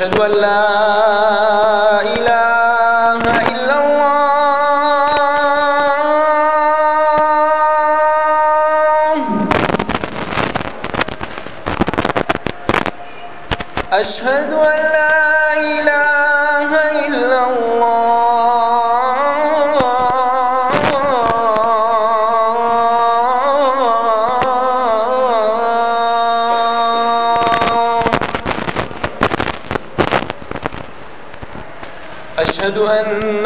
أشهد ان لا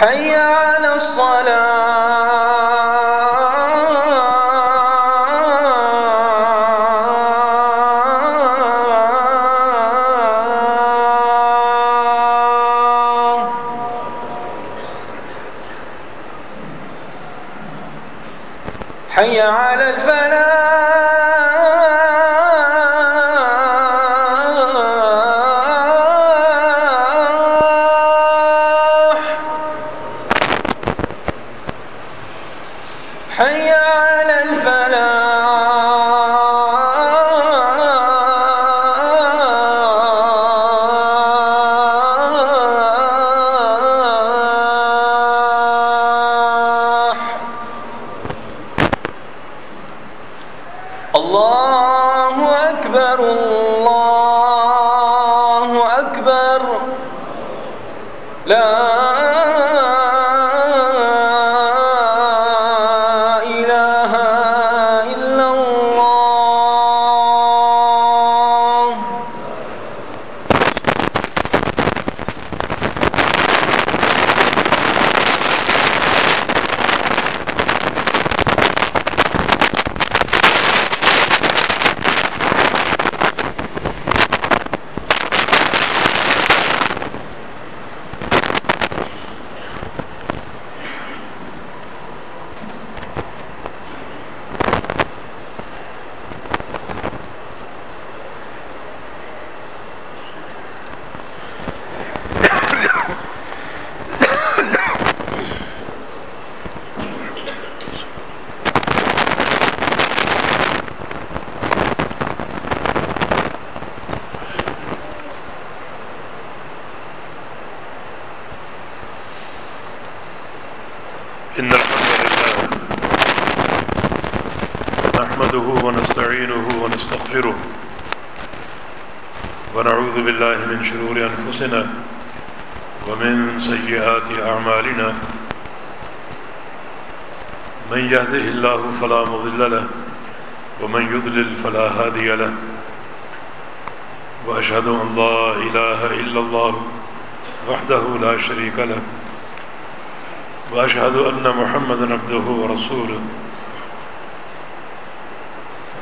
حي على الصلاة. شرور أنفسنا ومن سيئات أعمالنا من يهده الله فلا مضل له ومن يضلل فلا هادي له وأشهد أن لا إله إلا الله وحده لا شريك له وأشهد أن محمدا عبده ورسوله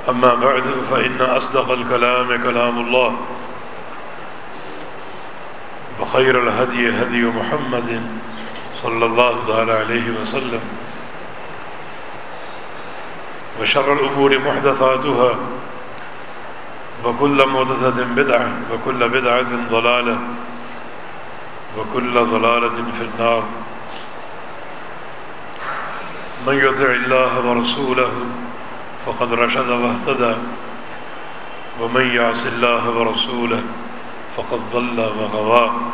أما بعد فإن أصدق الكلام كلام الله وخير الهدي هدي محمد صلى الله تعالى عليه وسلم وشر الأمور محدثاتها وكل محدثة بدعة وكل بدعة ضلالة وكل ضلالة في النار من يطع الله ورسوله فقد رشد واهتدى ومن يعص الله ورسوله فقد ضل وغوى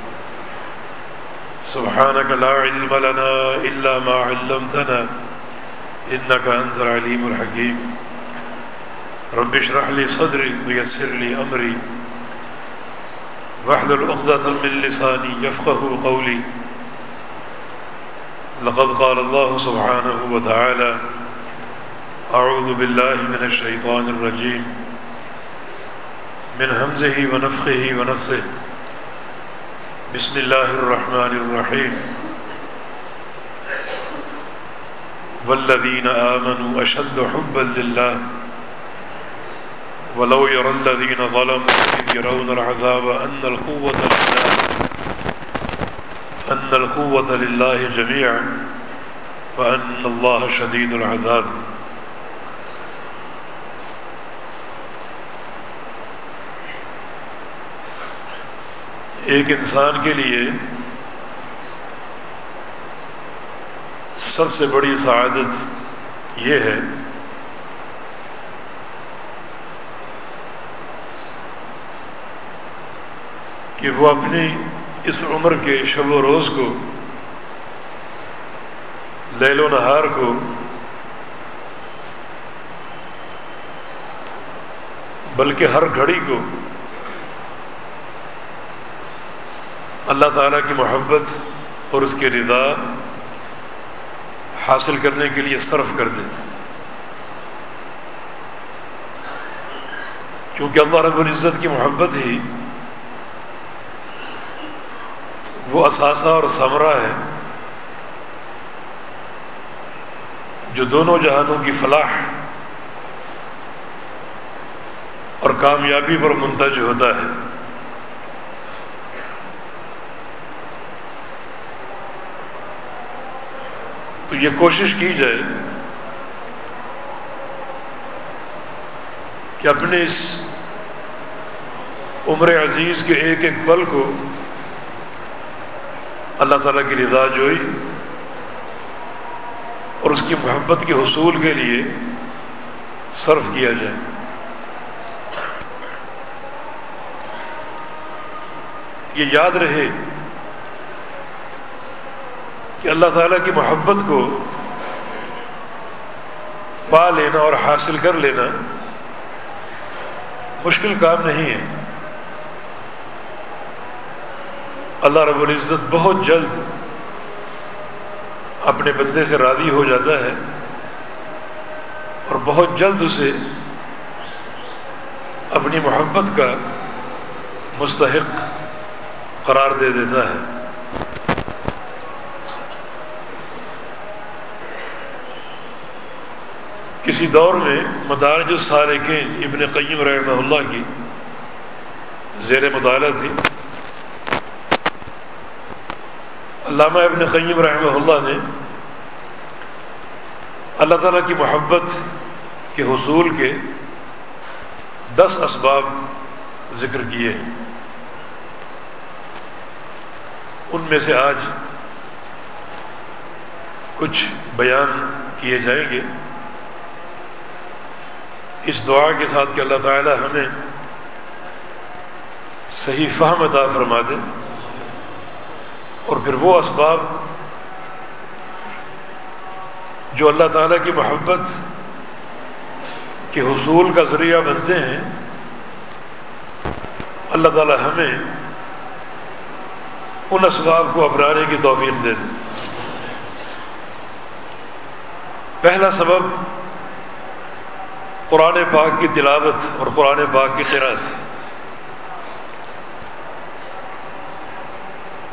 سبحانك لا علم لنا إلا ما علمتنا إنك أنت العليم الحكيم. رب اشرح لي صدري ويسر لي أمري. واحلل عقدة من لساني يفقه قولي. لقد قال الله سبحانه وتعالى أعوذ بالله من الشيطان الرجيم. من همزه ونفخه ونفسه بسم الله الرحمن الرحيم والذين آمنوا أشد حبا لله ولو يرى الذين ظلموا إذ يرون العذاب أن القوة لله أن القوة لله جميعا وأن الله شديد العذاب. ایک انسان کے لیے سب سے بڑی سعادت یہ ہے کہ وہ اپنی اس عمر کے شب و روز کو، لیل و نہار کو بلکہ ہر گھڑی کو اللہ تعالیٰ کی محبت اور اس کے رضا حاصل کرنے کے لیے صرف کر دے۔ کیونکہ اللہ رب العزت کی محبت ہی وہ اثاثہ اور ثمرہ ہے جو دونوں جہانوں کی فلاح اور کامیابی پر منتج ہوتا ہے۔ تو یہ کوشش کی جائے کہ اپنے اس عمر عزیز کے ایک ایک پل کو اللہ تعالیٰ کی رضا جوئی اور اس کی محبت کے حصول کے لیے صرف کیا جائے۔ یہ یاد رہے کہ اللہ تعالیٰ کی محبت کو پا لینا اور حاصل کر لینا مشکل کام نہیں ہے۔ اللہ رب العزت بہت جلد اپنے بندے سے راضی ہو جاتا ہے اور بہت جلد اسے اپنی محبت کا مستحق قرار دے دیتا ہے۔ کسی دور میں مدارج السالکین ابن قیم رحمہ اللہ کی زیر مطالعہ تھی، علامہ ابن قیم رحمہ اللہ نے اللہ تعالیٰ کی محبت کے حصول کے دس اسباب ذکر کیے ہیں۔ ان میں سے آج کچھ بیان کیے جائیں گے۔ اس دعا کے ساتھ کہ اللہ تعالیٰ ہمیں صحیح فہم عطا فرما دے اور پھر وہ اسباب جو اللہ تعالیٰ کی محبت کے حصول کا ذریعہ بنتے ہیں، اللہ تعالیٰ ہمیں ان اسباب کو اپنانے کی توفیق دے دے۔ پہلا سبب قرآن پاک کی تلاوت اور قرآن پاک کی قرآت۔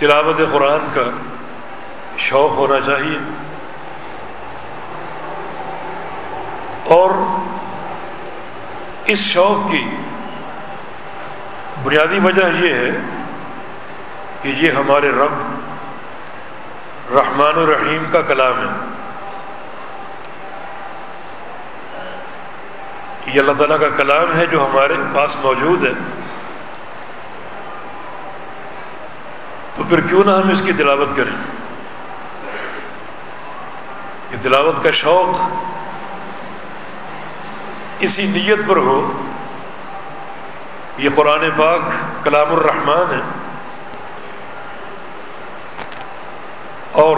تلاوت قرآن کا شوق ہونا چاہیے۔ اور اس شوق کی بنیادی وجہ یہ ہے کہ یہ ہمارے رب رحمان الرحیم کا کلام ہے۔ یہ اللہ تعالیٰ کا کلام ہے جو ہمارے پاس موجود ہے۔ تو پھر کیوں نہ ہم اس کی تلاوت کریں؟ یہ تلاوت کا شوق اسی نیت پر ہو۔ یہ قرآن پاک کلام الرحمن ہے۔ اور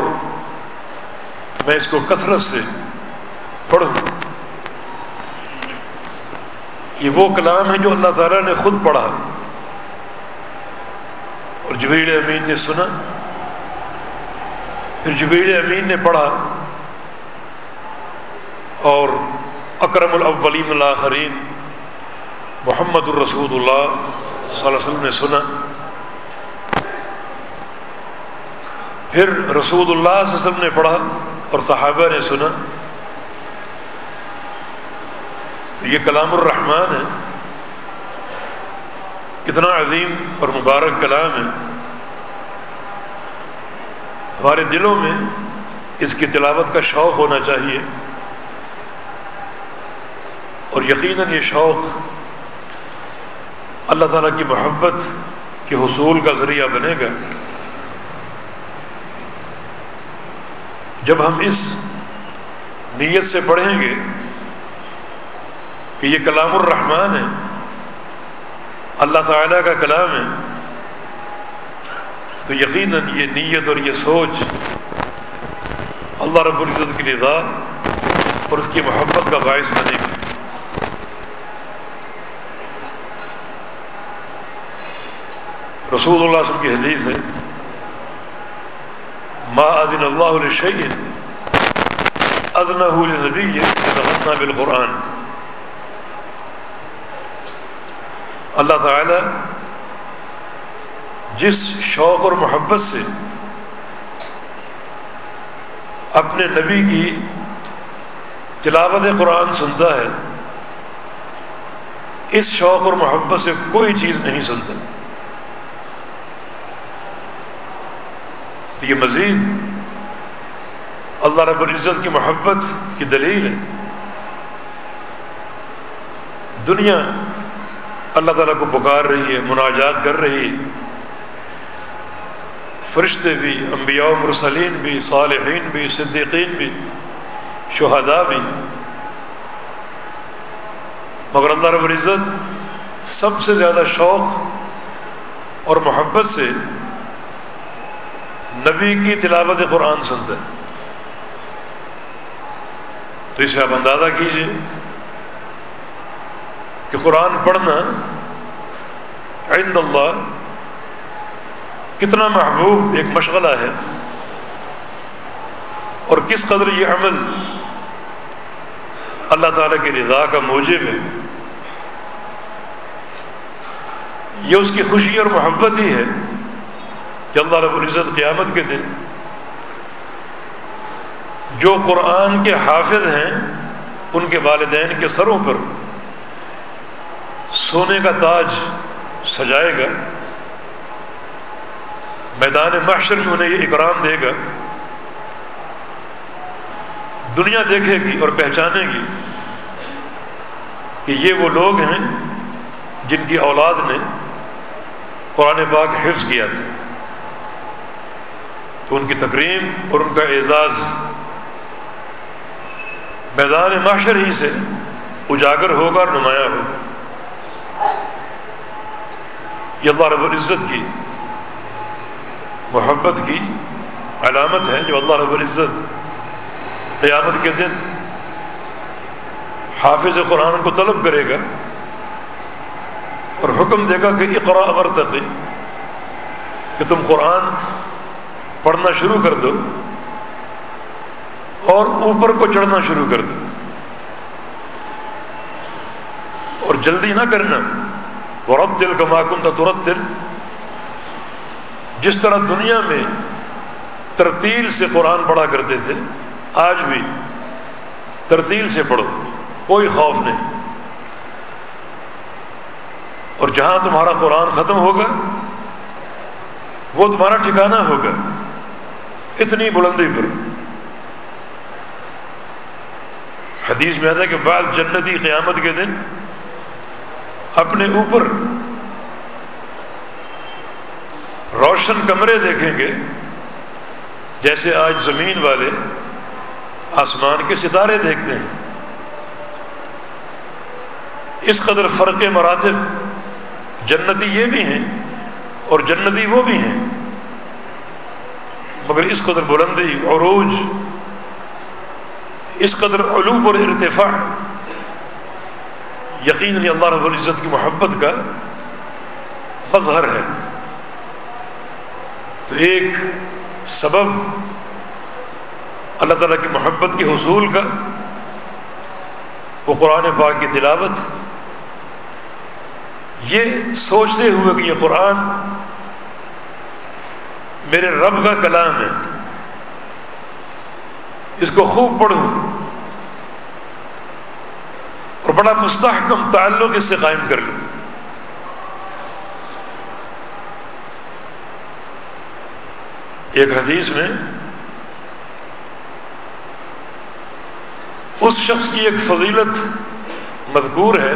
میں اس کو کثرت سے پڑھوں۔ یہ وہ کلام ہے جو اللہ تعالیٰ نے خود پڑھا۔ اور جبیل امین نے سنا۔ پھر جبیل امین نے پڑھا۔ اور اکرم الاولین الآخرین محمد الرسول اللہ صلی اللہ علیہ وسلم نے سنا۔ پھر رسول اللہ صلی اللہ علیہ وسلم نے پڑھا اور صحابہ نے سنا تو یہ کلام الرحمن ہے۔ کتنا عظیم اور مبارک کلام ہے۔ ہمارے دلوں میں اس کی تلاوت کا شوق ہونا چاہیے۔ اور یقیناً یہ شوق اللہ تعالیٰ کی محبت کے حصول کا ذریعہ بنے گا۔ جب ہم اس نیت سے پڑھیں گے کہ یہ کلام الرحمن ہے۔ اللہ تعالیٰ کا کلام ہے۔ تو یقیناً یہ نیت اور یہ سوچ اللہ رب العزت کی رضا اور اس کی محبت کا باعث بنے گی۔ رسول اللہ علیہ وسلم کی حدیث ہے، ما ادن اللہ علیہ ادن نبی بالقرآن. اللہ تعالی جس شوق اور محبت سے اپنے نبی کی تلاوت قرآن سنتا ہے، اس شوق اور محبت سے کوئی چیز نہیں سنتا۔ تو یہ مزید اللہ رب العزت کی محبت کی دلیل ہے۔ دنیا اللہ تعالیٰ کو پکار رہی ہے، مناجات کر رہی ہے۔ فرشتے بھی، انبیاء و مرسلین بھی، صالحین بھی، صدیقین بھی، شہداء بھی۔ مگر اللہ رب العزت سب سے زیادہ شوق اور محبت سے نبی کی تلاوت قرآن سنتا ہے۔ تو اسے آپ اندازہ کیجیے کہ قرآن پڑھنا عند اللہ کتنا محبوب ایک مشغلہ ہے اور کس قدر یہ عمل اللہ تعالیٰ کی رضا کا موجب ہے یہ اس کی خوشی اور محبت ہی ہے کہ اللہ رب العزت قیامت کے دن جو قرآن کے حافظ ہیں ان کے والدین کے سروں پر سونے کا تاج سجائے گا۔ میدان محشر میں انہیں یہ اکرام دے گا۔ دنیا دیکھے گی اور پہچانے گی کہ یہ وہ لوگ ہیں جن کی اولاد نے قرآن پاک حفظ کیا تھا۔ تو ان کی تقریم اور ان کا اعزاز میدان معاشر ہی سے اجاگر ہوگا اور نمایاں ہوگا۔ یہ اللہ رب العزت کی محبت کی علامت ہے جو اللہ رب العزت قیامت کے دن حافظ قرآن کو طلب کرے گا اور حکم دے گا کہ اقرا ورتقی کہ تم قرآن پڑھنا شروع کر دو اور اوپر کو چڑھنا شروع کر دو اور جلدی نہ کرنا۔ ورت دل کا معقوم تھا ترت دل جس طرح دنیا میں ترتیل سے قرآن پڑھا کرتے تھے، آج بھی ترتیل سے پڑھو، کوئی خوف نہیں۔ اور جہاں تمہارا قرآن ختم ہوگا، وہ تمہارا ٹھکانہ ہوگا۔ اتنی بلندی پر۔ حدیث میں آتا ہے کہ بعض جنتی قیامت کے دن اپنے اوپر روشن کمرے دیکھیں گے، جیسے آج زمین والے آسمان کے ستارے دیکھتے ہیں۔ اس قدر فرق مراتب جنتی یہ بھی ہیں اور جنتی وہ بھی ہیں۔ مگر اس قدر بلندی، عروج، اس قدر علوم اور ارتفاع یقیناً اللہ رب العزت کی محبت کا مظہر ہے۔ تو ایک سبب اللہ تعالیٰ کی محبت کے حصول کا، وہ قرآن پاک کی تلاوت۔ یہ سوچتے ہوئے کہ یہ قرآن میرے رب کا کلام ہے۔ اس کو خوب پڑھوں۔ اور بڑا مستحکم تعلق اس سے قائم کر لوں۔ ایک حدیث میں اس شخص کی ایک فضیلت مذکور ہے،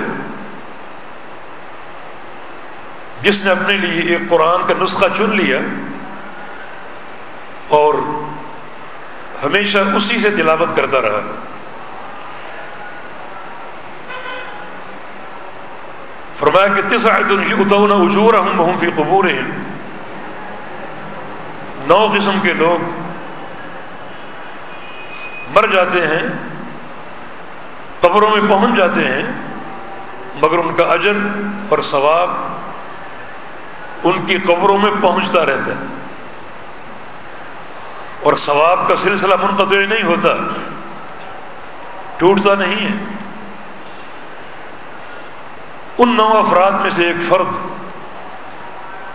جس نے اپنے لیے ایک قرآن کا نسخہ چن لیا اور ہمیشہ اسی سے تلاوت کرتا رہا۔ فرمایا کہ تس اتون اجور ہم فی قبور نو قسم کے لوگ مر جاتے ہیں، قبروں میں پہنچ جاتے ہیں، مگر ان کا اجر اور ثواب ان کی قبروں میں پہنچتا رہتا ہے۔ اور ثواب کا سلسلہ منقطع نہیں ہوتا، ٹوٹتا نہیں ہے۔ ان نو افراد میں سے ایک فرد،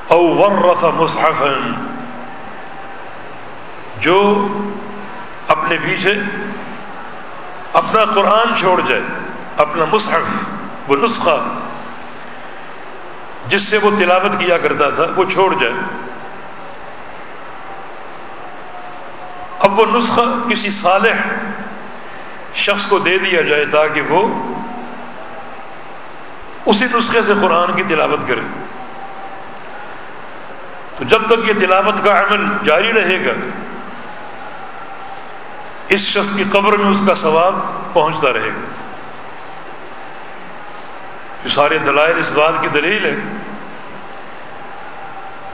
او ورث مصحف جو اپنے پیچھے اپنا قرآن چھوڑ جائے، اپنا مصحف، وہ نسخہ جس سے وہ تلاوت کیا کرتا تھا، وہ چھوڑ جائے۔ اب وہ نسخہ کسی صالح شخص کو دے دیا جائے تاکہ وہ اسی نسخے سے قرآن کی تلاوت کرے۔ تو جب تک یہ تلاوت کا عمل جاری رہے گا، اس شخص کی قبر میں اس کا ثواب پہنچتا رہے گا۔ یہ سارے دلائل اس بات کی دلیل ہے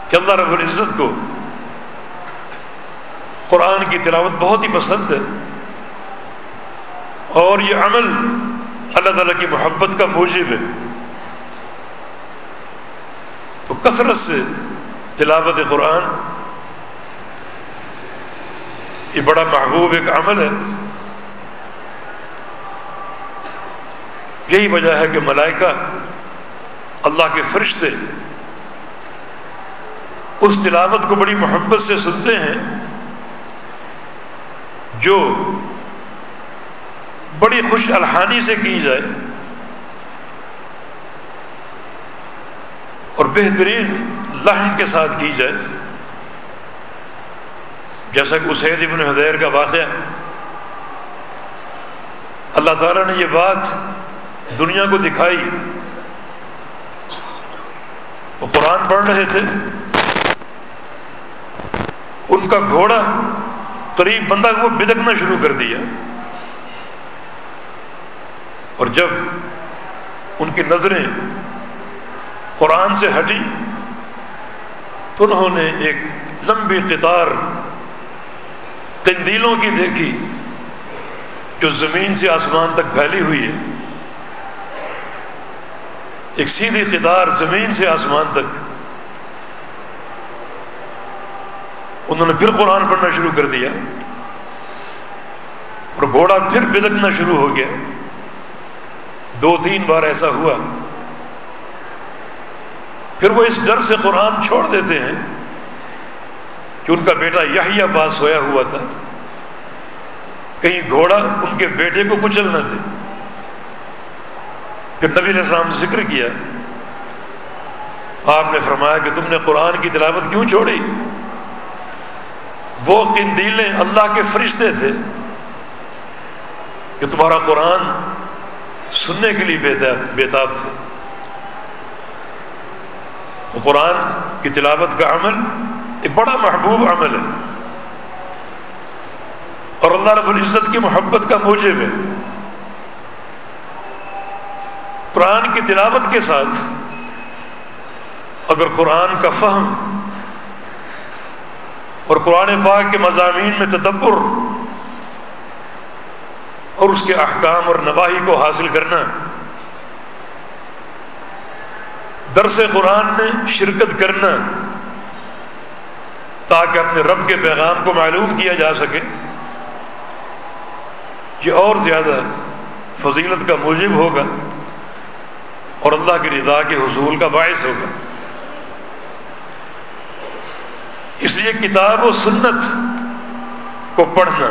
کہ اللہ رب العزت کو قرآن کی تلاوت بہت ہی پسند ہے۔ اور یہ عمل اللہ تعالیٰ کی محبت کا موجب ہے۔ تو کثرت سے تلاوت قرآن یہ بڑا محبوب ایک عمل ہے۔ یہی وجہ ہے کہ ملائکہ اللہ کے فرشتے اس تلاوت کو بڑی محبت سے سنتے ہیں جو بڑی خوش الحانی سے کی جائے۔ اور بہترین لہن کے ساتھ کی جائے۔ جیسا کہ اسید ابن حدیر کا واقعہ اللہ تعالیٰ نے یہ بات دنیا کو دکھائی۔ وہ قرآن پڑھ رہے تھے۔ ان کا گھوڑا قریب بندہ وہ بدکنا شروع کر دیا۔ اور جب ان کی نظریں قرآن سے ہٹی تو انہوں نے ایک لمبی قطار قندیلوں کی دیکھی جو زمین سے آسمان تک پھیلی ہوئی ہے۔ ایک سیدھی قطار زمین سے آسمان تک۔ انہوں نے پھر قرآن پڑھنا شروع کر دیا اور گھوڑا پھر بدکنا شروع ہو گیا۔ دو تین بار ایسا ہوا۔ پھر وہ اس ڈر سے قرآن چھوڑ دیتے ہیں کہ ان کا بیٹا یحییٰ پاس ہویا ہوا تھا۔ کہیں گھوڑا ان کے بیٹے کو کچل نہ دے۔ پھر نبی نے السلام ذکر کیا۔ آپ نے فرمایا کہ تم نے قرآن کی تلاوت کیوں چھوڑی؟ وہ قندیلیں اللہ کے فرشتے تھے کہ تمہارا قرآن سننے کے لیے بےتاب تھے۔ قرآن کی تلاوت کا عمل ایک بڑا محبوب عمل ہے۔ اور اللہ رب العزت کی محبت کا موجب ہے۔ قرآن کی تلاوت کے ساتھ اگر قرآن کا فہم اور قرآن پاک کے مضامین میں تدبر اور اس کے احکام اور نواحی کو حاصل کرنا۔ درس قرآن میں شرکت کرنا تاکہ اپنے رب کے پیغام کو معلوم کیا جا سکے، یہ اور زیادہ فضیلت کا موجب ہوگا اور اللہ کی رضا کے حصول کا باعث ہوگا۔ اس لیے کتاب و سنت کو پڑھنا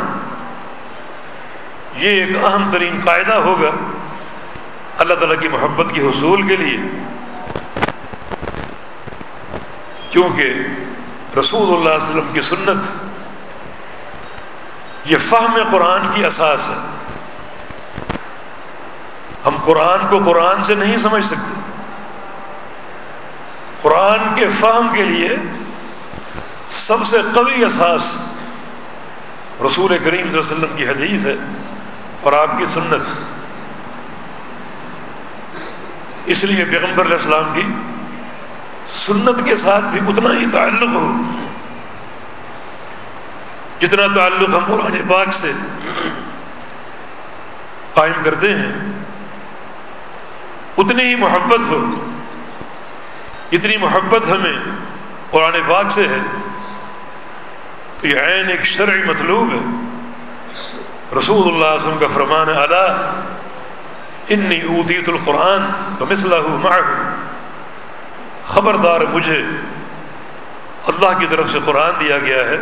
یہ ایک اہم ترین فائدہ ہوگا اللہ تعالیٰ کی محبت کے حصول کے لیے۔ کیونکہ رسول اللہ علیہ وسلم کی سنت یہ فہم قرآن کی اساس ہے۔ ہم قرآن کو قرآن سے نہیں سمجھ سکتے۔ قرآن کے فہم کے لیے سب سے قوی اساس رسول کریم صلی اللہ علیہ وسلم کی حدیث ہے اور آپ کی سنت۔ اس لیے پیغمبر علیہ السلام کی سنت کے ساتھ بھی اتنا ہی تعلق ہو، جتنا تعلق ہم قرآن پاک سے قائم کرتے ہیں، اتنی ہی محبت ہو۔ اتنی محبت ہمیں قرآن پاک سے ہے، تو یہ عین ایک شرعی مطلوب ہے۔ رسول اللہ علیہ وسلم کا فرمان اللہ انی اوتیت القرآن تو مسلح خبردار مجھے اللہ کی طرف سے قرآن دیا گیا ہے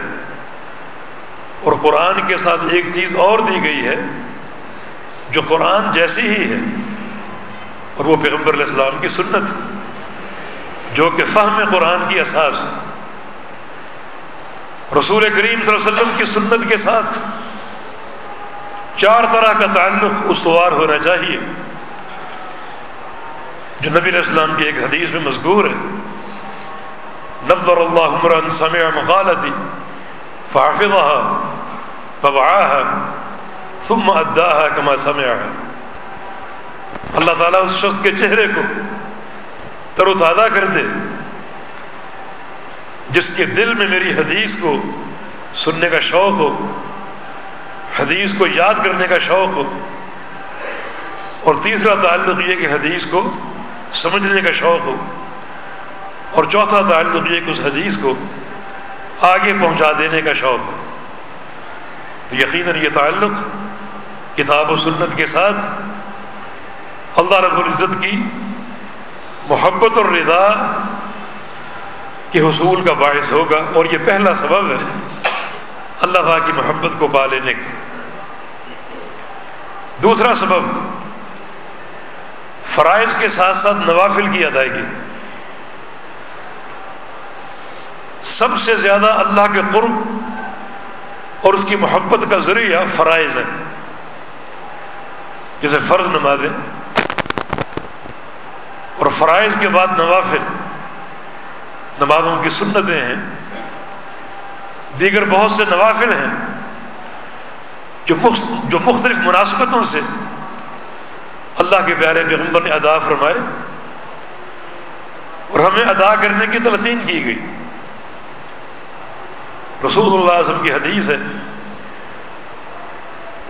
اور قرآن کے ساتھ ایک چیز اور دی گئی ہے جو قرآن جیسی ہی ہے اور وہ پیغمبر علیہ السلام کی سنت جو کہ فہم قرآن کی اساس رسول کریم صلی اللہ علیہ وسلم کی سنت کے ساتھ چار طرح کا تعلق استوار ہونا چاہیے۔ جو نبی علیہ السلام کی ایک حدیث میں مذکور ہے، نظر اللہ عمران سمع مقالتی فحفظها فوعاها ثم اداها كما سمعها اللہ تعالیٰ اس شخص کے چہرے کو تر و تازہ کر دے جس کے دل میں میری حدیث کو سننے کا شوق ہو، حدیث کو یاد کرنے کا شوق ہو، اور تیسرا تعلق یہ کہ حدیث کو سمجھنے کا شوق ہو۔ اور چوتھا تعلق یہ کہ اس حدیث کو آگے پہنچا دینے کا شوق ہو۔ تو یقیناً یہ تعلق کتاب و سنت کے ساتھ اللہ رب العزت کی محبت اور رضا کے حصول کا باعث ہوگا۔ اور یہ پہلا سبب ہے اللہ پاک کی محبت کو پا لینے کا۔ دوسرا سبب فرائض کے ساتھ ساتھ نوافل کی ادائیگی۔ سب سے زیادہ اللہ کے قرب اور اس کی محبت کا ذریعہ فرائض ہے جیسے فرض نمازیں اور فرائض کے بعد نوافل۔ نمازوں کی سنتیں ہیں۔ دیگر بہت سے نوافل ہیں جو جو مختلف مناسبتوں سے اللہ کے پیارے پیغمبر نے ادا فرمائے اور ہمیں ادا کرنے کی تلقین کی گئی۔ رسول اللہ علیہ وسلم کی حدیث ہے،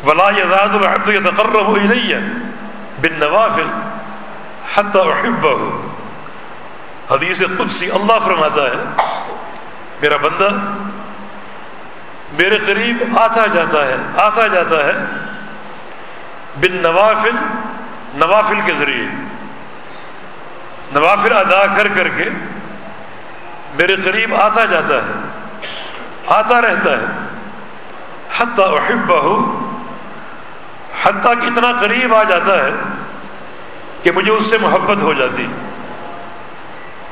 ولا یزاد الحد تقرب ہوئی نہیں ہے بن نوافل حت احب حدیث قدسی اللہ فرماتا ہے، میرا بندہ میرے قریب آتا جاتا ہے، آتا جاتا ہے بن نوافل نوافل کے ذریعے۔ نوافل ادا کر کر کے میرے قریب آتا جاتا ہے، آتا رہتا ہے۔ حتیٰ احبہ ہو حتیٰ کہ اتنا قریب آ جاتا ہے کہ مجھے اس سے محبت ہو جاتی۔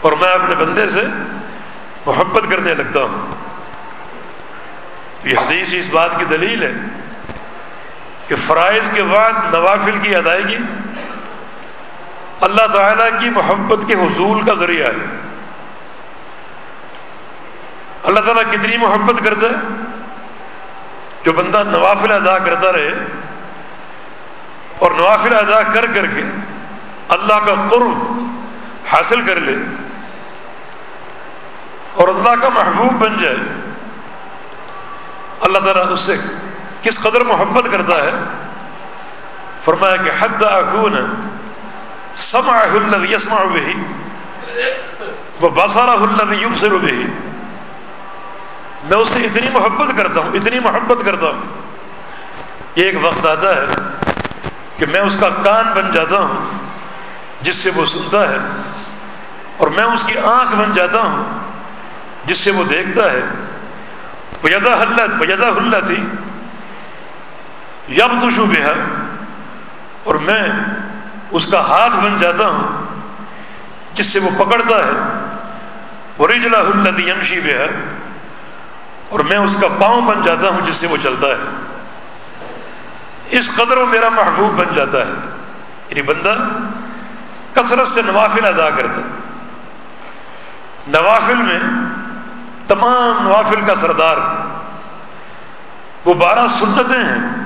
اور میں اپنے بندے سے محبت کرنے لگتا ہوں۔ یہ حدیث اس بات کی دلیل ہے کہ فرائض کے بعد نوافل کی ادائیگی اللہ تعالیٰ کی محبت کے حصول کا ذریعہ ہے۔ اللہ تعالیٰ کتنی محبت کرتا ہے؟ جو بندہ نوافل ادا کرتا رہے اور نوافل ادا کر کر کے اللہ کا قرب حاصل کر لے اور اللہ کا محبوب بن جائے۔ اللہ تعالیٰ اس سے کس قدر محبت کرتا ہے؟ فرمایا کہ حد اکون سما الذي يسمع به وبصره الذي يبصر به. میں اس سے اتنی محبت کرتا ہوں، اتنی محبت کرتا ہوں. ایک وقت آتا ہے کہ میں اس کا کان بن جاتا ہوں، جس سے وہ سنتا ہے، اور میں اس کی آنکھ بن جاتا ہوں، جس سے وہ دیکھتا ہے. ویدا حلت ویدا حلت تھی یب تو شبہ اور میں اس کا ہاتھ بن جاتا ہوں، جس سے وہ پکڑتا ہے۔ وہ رجلا حلت بے ہے اور میں اس کا پاؤں بن جاتا ہوں، جس سے وہ چلتا ہے۔ اس قدر وہ میرا محبوب بن جاتا ہے۔ یعنی بندہ کثرت سے نوافل ادا کرتا ہے۔ نوافل میں تمام نوافل کا سردار۔ وہ بارہ سنتیں ہیں۔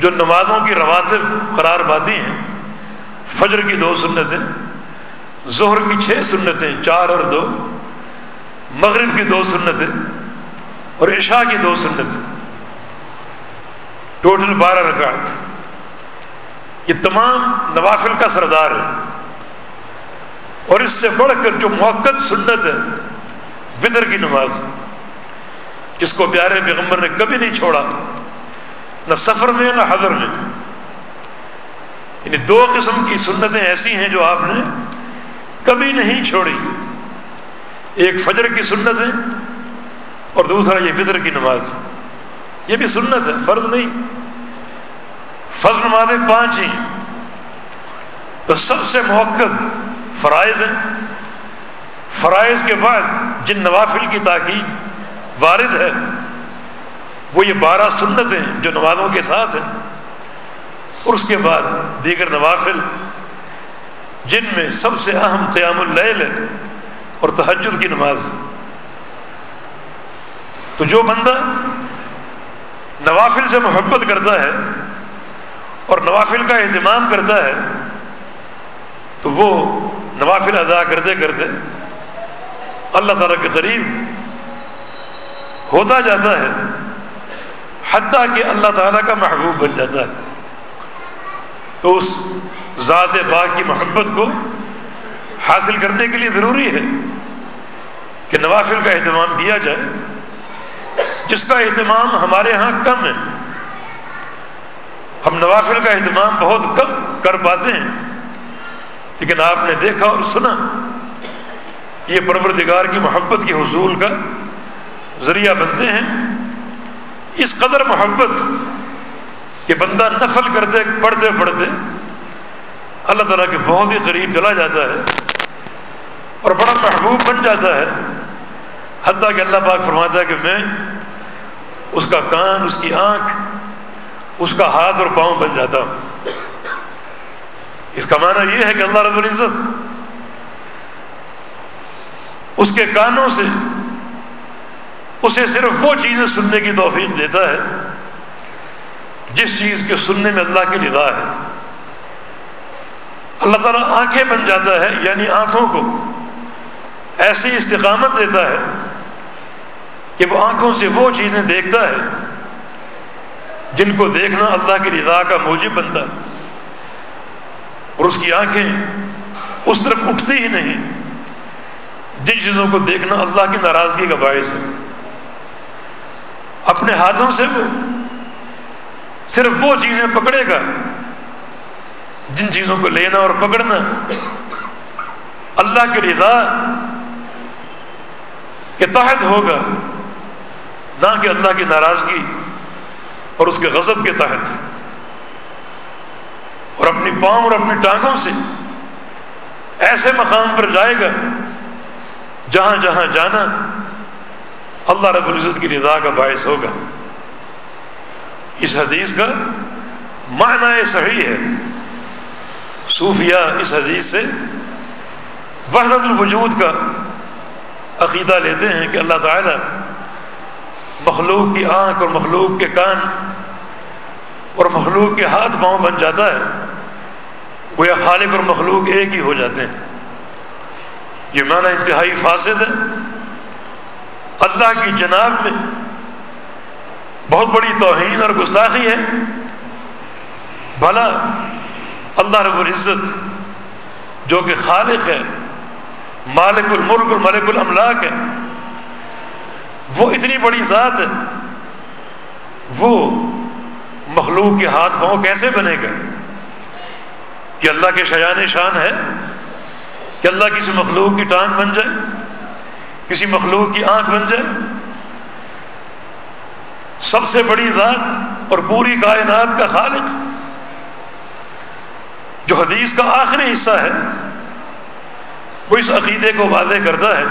جو نمازوں کی رواتب قرار باتی ہیں، فجر کی دو سنتیں، ظہر کی چھ سنتیں، چار اور دو، مغرب کی دو سنتیں اور عشاء کی دو سنتیں۔ ٹوٹل بارہ رکعت۔ یہ تمام نوافل کا سردار ہے۔ اور اس سے بڑھ کر جو موقع سنت ہے فطر کی نماز۔ جس کو پیارے پیغمبر نے کبھی نہیں چھوڑا۔ نہ سفر میں، نہ حضر میں۔ یعنی دو قسم کی سنتیں ایسی ہیں جو آپ نے کبھی نہیں چھوڑی۔ ایک فجر کی سنت ہے اور دوسرا یہ فطر کی نماز۔ یہ بھی سنت ہے، فرض نہیں۔ فرض نمازیں پانچ ہی تو سب سے موقع فرائض ہیں۔ فرائض کے بعد جن نوافل کی تاکید وارد ہے وہ یہ بارہ سنت ہیں جو نمازوں کے ساتھ ہیں اور اس کے بعد دیگر نوافل جن میں سب سے اہم قیام اللیل ہے اور تحجد کی نماز۔ تو جو بندہ نوافل سے محبت کرتا ہے اور نوافل کا اہتمام کرتا ہے، تو وہ نوافل ادا کرتے کرتے اللہ تعالیٰ کے قریب ہوتا جاتا ہے۔ حتیٰ کہ اللہ تعالیٰ کا محبوب بن جاتا ہے۔ تو اس ذات پاک کی محبت کو حاصل کرنے کے لیے ضروری ہے کہ نوافل کا اہتمام کیا جائے۔ جس کا اہتمام ہمارے ہاں کم ہے۔ ہم نوافل کا اہتمام بہت کم کر پاتے ہیں۔ لیکن آپ نے دیکھا اور سنا کہ یہ پروردگار کی محبت کے حصول کا ذریعہ بنتے ہیں۔ اس قدر محبت کہ بندہ نفل کرتے پڑھتے پڑھتے اللہ تعالیٰ کے بہت ہی قریب چلا جاتا ہے اور بڑا محبوب بن جاتا ہے۔ حتیٰ کہ اللہ پاک فرماتا ہے کہ میں اس کا کان، اس کی آنکھ، اس کا ہاتھ اور پاؤں بن جاتا ہوں۔ اس کا معنی یہ ہے کہ اللہ رب العزت اس کے کانوں سے اسے صرف وہ چیزیں سننے کی توفیق دیتا ہے جس چیز کے سننے میں اللہ کی ندا ہے۔ اللہ تعالیٰ آنکھیں بن جاتا ہے یعنی آنکھوں کو ایسی استقامت دیتا ہے کہ وہ آنکھوں سے وہ چیزیں دیکھتا ہے جن کو دیکھنا اللہ کی رضا کا موجب بنتا ہے۔ اور اس کی آنکھیں اس طرف اٹھتی ہی نہیں، جن چیزوں کو دیکھنا اللہ کی ناراضگی کا باعث ہے۔ اپنے ہاتھوں سے وہ صرف وہ چیزیں پکڑے گا جن چیزوں کو لینا اور پکڑنا اللہ کی رضا کے تحت ہوگا، نہ کہ اللہ کی ناراضگی اور اس کے غضب کے تحت۔ اور اپنی پاؤں اور اپنی ٹانگوں سے ایسے مقام پر جائے گا جہاں جہاں جانا اللہ رب العزت کی رضا کا باعث ہوگا۔ اس حدیث کا معنی صحیح ہے۔ صوفیہ اس حدیث سے وحدت الوجود کا عقیدہ لیتے ہیں کہ اللہ تعالیٰ مخلوق کی آنکھ اور مخلوق کے کان اور مخلوق کے ہاتھ پاؤں بن جاتا ہے۔ وہ خالق اور مخلوق ایک ہی ہو جاتے ہیں۔ یہ معنی انتہائی فاسد ہے۔ اللہ کی جناب میں بہت بڑی توہین اور گستاخی ہے۔ بھلا اللہ رب العزت جو کہ خالق ہے، مالک الملک الملک الاملاک ہے، وہ اتنی بڑی ذات ہے۔ وہ مخلوق کے ہاتھ پاؤں کیسے بنے گا؟ کہ اللہ کے شیان شان ہے کہ اللہ کسی مخلوق کی ٹانگ بن جائے۔ کسی مخلوق کی آنکھ بن جائے؟ سب سے بڑی ذات اور پوری کائنات کا خالق، جو حدیث کا آخری حصہ ہے، وہ اس عقیدے کو واضح کرتا ہے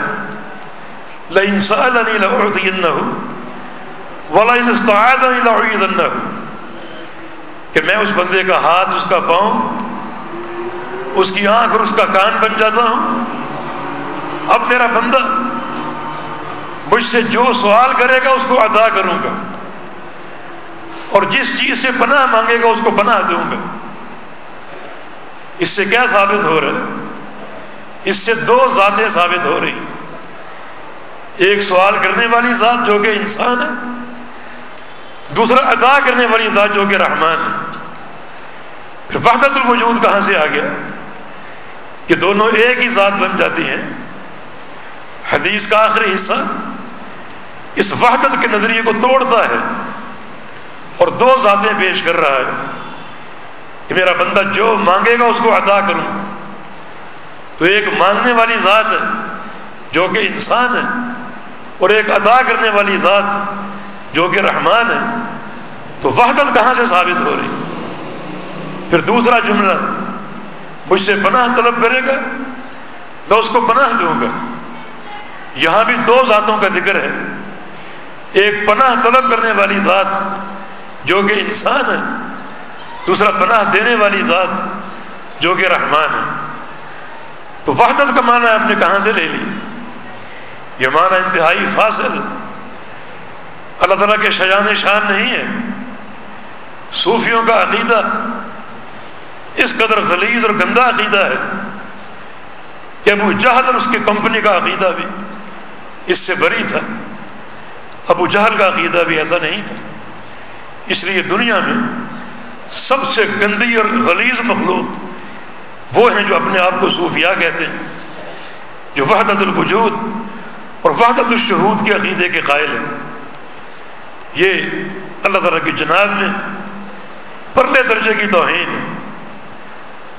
کہ میں اس بندے کا ہاتھ، اس کا پاؤں، اس کی آنکھ اور اس کا کان بن جاتا ہوں، اب میرا بندہ مجھ سے جو سوال کرے گا اس کو ادا کروں گا۔ اور جس چیز سے پناہ مانگے گا اس کو پناہ دوں گا۔ اس سے کیا ثابت ہو رہا ہے؟ اس سے دو ذاتیں ثابت ہو رہی ایک سوال کرنے والی ذات جو کہ انسان ہے، دوسرا ادا کرنے والی ذات جو کہ رحمان ہے۔ پھر وحدت الوجود کہاں سے آ گیا؟ کہ دونوں ایک ہی ذات بن جاتی ہیں۔ حدیث کا آخری حصہ اس وحدت کے نظریے کو توڑتا ہے اور دو ذاتیں پیش کر رہا ہے کہ میرا بندہ جو مانگے گا اس کو عطا کروں گا۔ تو ایک مانگنے والی ذات ہے جو کہ انسان ہے، اور ایک عطا کرنے والی ذات جو کہ رحمان ہے۔ تو وحدت کہاں سے ثابت ہو رہی؟ پھر دوسرا جملہ، مجھ سے پناہ طلب کرے گا، میں اس کو پناہ دوں گا۔ یہاں بھی دو ذاتوں کا ذکر ہے۔ ایک پناہ طلب کرنے والی ذات جو کہ انسان ہے، دوسرا پناہ دینے والی ذات جو کہ رحمان ہے۔ تو وحدت کا معنی آپ نے کہاں سے لے لیا یہ معنی انتہائی فاصل اللہ تعالیٰ کے شجان شان نہیں ہے۔ صوفیوں کا عقیدہ اس قدر غلیظ اور گندا عقیدہ ہے کہ ابو جہل اور اس کی کمپنی کا عقیدہ بھی اس سے بری تھا۔ ابو جہل کا عقیدہ بھی ایسا نہیں تھا۔ اس لیے دنیا میں سب سے گندی اور غلیظ مخلوق وہ ہیں جو اپنے آپ کو صوفیہ کہتے ہیں، جو وحدت الوجود اور وحدت الشہود کے عقیدے کے قائل ہیں۔ یہ اللہ تعالیٰ کی جناب میں پرلے درجے کی توہین ہے۔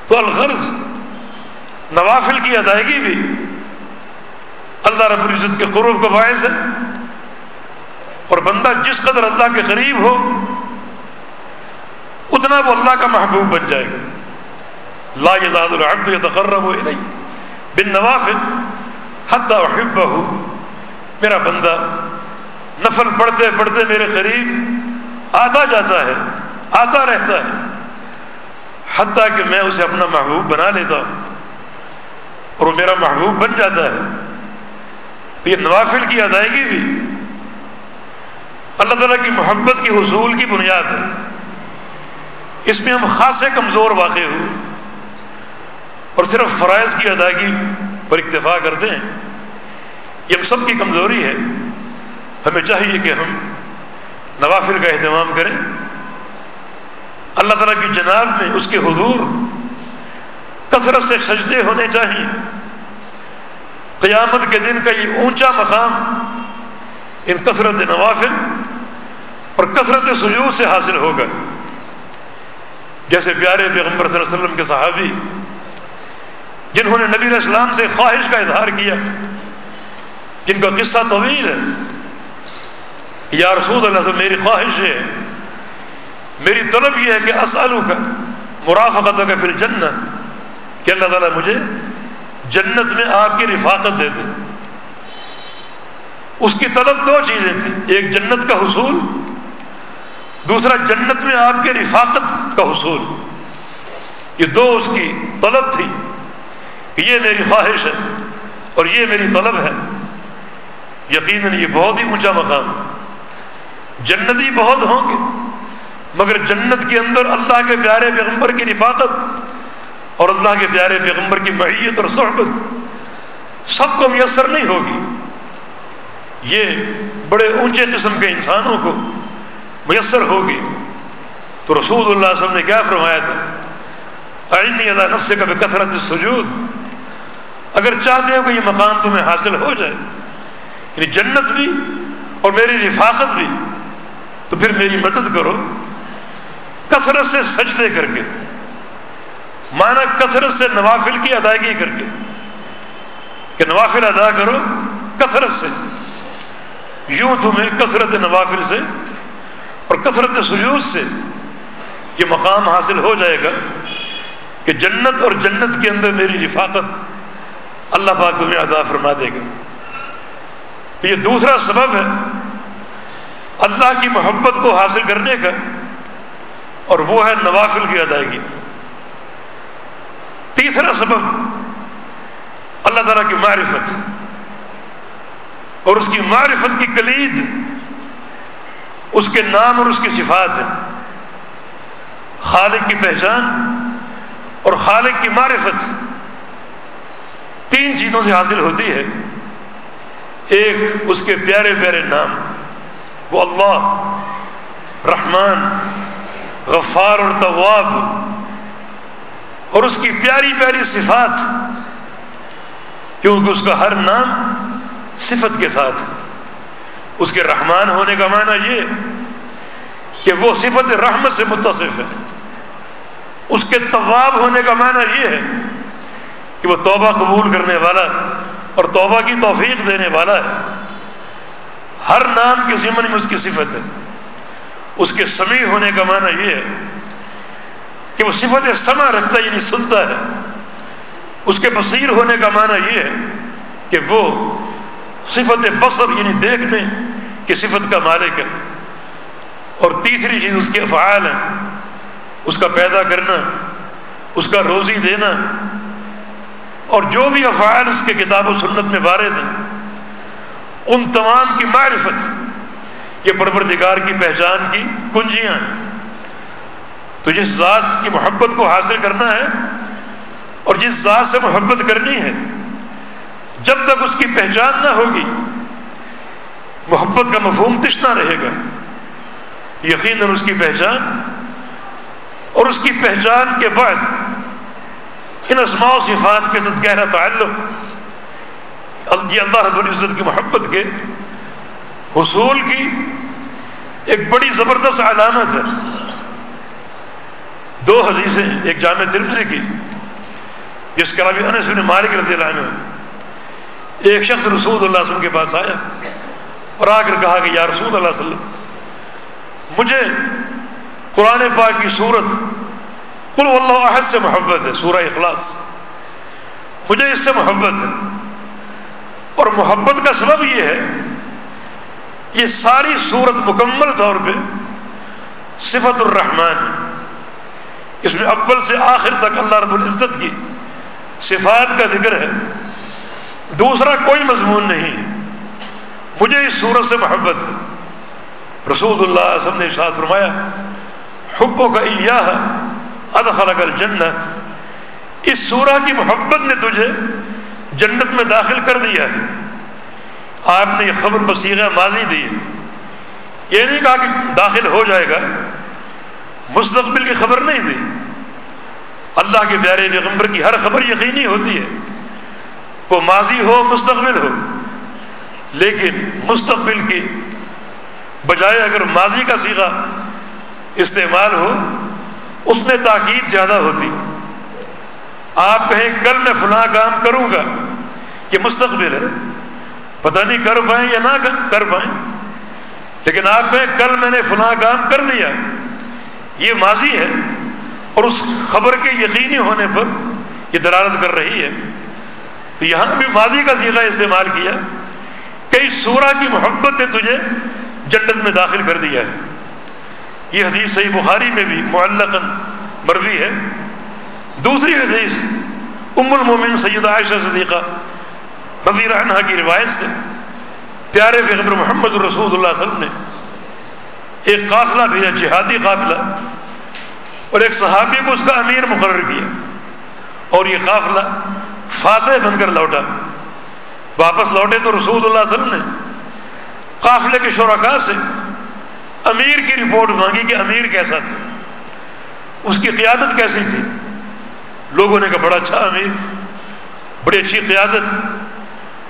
تو الغرض نوافل کی ادائیگی بھی اللہ رب العزت کے قروب کا باعث ہے۔ اور بندہ جس قدر اللہ کے قریب ہو، اتنا وہ اللہ کا محبوب بن جائے گا۔ لا یزاد العبد یتقرب نہیں بن نوافل حتی احبہ، میرا بندہ، نفل پڑھتے پڑھتے میرے قریب آتا جاتا ہے، آتا رہتا ہے۔ حتیٰ کہ میں اسے اپنا محبوب بنا لیتا ہوں اور وہ میرا محبوب بن جاتا ہے۔ تو یہ نوافل کی ادائیگی بھی اللہ تعالیٰ کی محبت کی حصول کی بنیاد ہے۔ اس میں ہم خاصے کمزور واقع ہوئے۔ اور صرف فرائض کی ادائیگی پر اکتفا کرتے ہیں۔ یہ ہم سب کی کمزوری ہے۔ ہمیں چاہیے کہ ہم نوافل کا اہتمام کریں۔ اللہ تعالیٰ کی جناب میں اس کے حضور کثرت سے سجدے ہونے چاہیے۔ قیامت کے دن کا یہ اونچا مقام، ان کثرت نوافل اور کثرت سجود سے حاصل ہوگا جیسے پیارے پیغمبر صلی اللہ علیہ وسلم کے صحابی، جنہوں نے نبی علیہ السلام سے خواہش کا اظہار کیا، جن کا قصہ طویل ہے یا رسول اللہ سے میری خواہش ہے، میری طلب یہ ہے کہ اسالو کا مرافقت کا پھر جنت کہ اللہ تعالیٰ مجھے جنت میں آپ کی رفاقت دے دے اس کی طلب دو چیزیں تھیں، ایک جنت کا حصول دوسرا جنت میں آپ کے رفاقت کا حصول۔ یہ دو اس کی طلب تھی۔ کہ یہ میری خواہش ہے اور یہ میری طلب ہے۔ یقیناً یہ بہت ہی اونچا مقام۔ ہے جنتی بہت ہوں گے، مگر جنت کے اندر اللہ کے پیارے پیغمبر کی رفاقت اور اللہ کے پیارے پیغمبر کی معیت اور صحبت سب کو میسر نہیں ہوگی۔ یہ بڑے اونچے قسم کے انسانوں کو میسر ہوگی۔ تو رسول اللہ علیہ وسلم نے کیا فرمایا تھا؟ آئندی اللہ نفس کا بھی کثرت سجود اگر چاہتے ہو کہ یہ مقام تمہیں حاصل ہو جائے یعنی جنت بھی اور میری رفاقت بھی، تو پھر میری مدد کرو۔ کثرت سے سجدے کر کے مانا کثرت سے نوافل کی ادائیگی کر کے، کہ نوافل ادا کرو کثرت سے۔ یوں تمہیں کثرت نوافل سے اور کثرت سجود سے یہ مقام حاصل ہو جائے گا کہ جنت اور جنت کے اندر میری رفاقت اللہ پاک تمہیں عذاب فرما دے گا۔ تو یہ دوسرا سبب ہے اللہ کی محبت کو حاصل کرنے کا اور وہ ہے نوافل کی ادائیگی۔ تیسرا سبب اللہ تعالیٰ کی معرفت اور اس کی معرفت کی کلید اس کے نام اور اس کی صفات ہے خالق کی پہچان اور خالق کی معرفت۔ تین چیزوں سے حاصل ہوتی ہے۔ ایک اس کے پیارے پیارے نام، وہ اللہ، رحمان، غفار اور طواب اور اس کی پیاری پیاری صفات، کیونکہ اس کا ہر نام صفت کے ساتھ اس کے رحمان ہونے کا معنی یہ کہ وہ صفت رحمت سے متصف ہے۔ اس کے طواب ہونے کا معنی یہ ہے کہ وہ توبہ قبول کرنے والا اور توبہ کی توفیق دینے والا ہے۔ ہر نام کے ضمن میں اس کی صفت ہے۔ اس کے سمیع ہونے کا معنی یہ ہے کہ وہ صفت سما رکھتا ہے یعنی سنتا ہے۔ اس کے بصیر ہونے کا معنی یہ ہے کہ وہ صفت بصر یعنی دیکھنے کی صفت کا مالک ہے۔ اور تیسری چیز اس کے افعال ہے۔ اس کا پیدا کرنا، اس کا روزی دینا۔ اور جو بھی افعال اس کے کتاب و سنت میں وارد ہیں، ان تمام کی معرفت، یہ پروردگار کی پہچان کی کنجیاں ہیں۔ تو جس ذات کی محبت کو حاصل کرنا ہے، اور جس ذات سے محبت کرنی ہے، جب تک اس کی پہچان نہ ہوگی محبت کا مفہوم تشنا رہے گا۔ یقیناً اس کی پہچان۔ اور اس کی پہچان کے بعد ان اسماع و صفات کے ساتھ گہرا تعلق۔ یہ اللہ رب العزت کی محبت کے حصول کی ایک بڑی زبردست علامت ہے۔ دو حدیثیں، ایک جامع ترمزی کی، جس کا نبی انس بن مالک رضی اللہ عنہ، ایک شخص رسول اللہ علیہ وسلم کے پاس آیا۔ اور آ کر کہا کہ یا رسول اللہ علیہ وسلم، مجھے قرآن پاک کی صورت کل اللہ احد سے محبت ہے، سورہ اخلاص۔ مجھے اس سے محبت ہے۔ اور محبت کا سبب یہ ہے، یہ ساری صورت مکمل طور پہ صفت الرحمان اس میں اول سے آخر تک اللہ رب العزت کی صفات کا ذکر ہے۔ دوسرا کوئی مضمون نہیں ہے۔ مجھے اس صورت سے محبت ہے۔ رسول اللہ علیہ وسلم نے ارشاد فرمایا حبوں کا ادخل الجنت اس سورہ کی محبت نے تجھے جنت میں داخل کر دیا ہے۔ آپ نے یہ خبر بصیغہ ماضی دی یہ نہیں کہا کہ داخل ہو جائے گا۔ مستقبل کی خبر نہیں دی۔ اللہ کے پیارے پیغمبر کی ہر خبر یقینی ہوتی ہے۔ وہ ماضی ہو، مستقبل ہو۔ لیکن مستقبل کی بجائے اگر ماضی کا سیگا استعمال ہو، اس میں تاکید زیادہ ہوتی۔ آپ کہیں کل میں فلاں کام کروں گا، یہ مستقبل ہے۔ پتہ نہیں کر پائیں یا نہ کر پائیں، لیکن آپ کہیں کل میں نے فلاں کام کر دیا یہ ماضی ہے۔ اور اس خبر کے یقینی ہونے پر یہ دلالت کر رہی ہے۔ تو یہاں بھی ماضی کا ذیقہ استعمال کیا۔ کئی سورہ کی محبت نے تجھے جنت میں داخل کر دیا ہے۔ یہ حدیث صحیح بخاری میں بھی معلق مروی ہے۔ دوسری حدیث ام المومن سید عائشہ صدیقہ رضی عنہ کی روایت سے پیارے پیغمبر محمد الرسول اللہ علیہ وسلم نے ایک قافلہ بھیجا، جہادی قافلہ، اور ایک صحابی کو اس کا امیر مقرر کیا۔ اور یہ قافلہ فاتح بن کر لوٹا۔ واپس لوٹے تو رسول اللہ علیہ وسلم نے قافلے کے شرکا سے امیر کی رپورٹ مانگی کہ امیر کیسا تھا؟ اس کی قیادت کیسی تھی؟ لوگوں نے کہا، بڑا اچھا امیر، بڑی اچھی قیادت،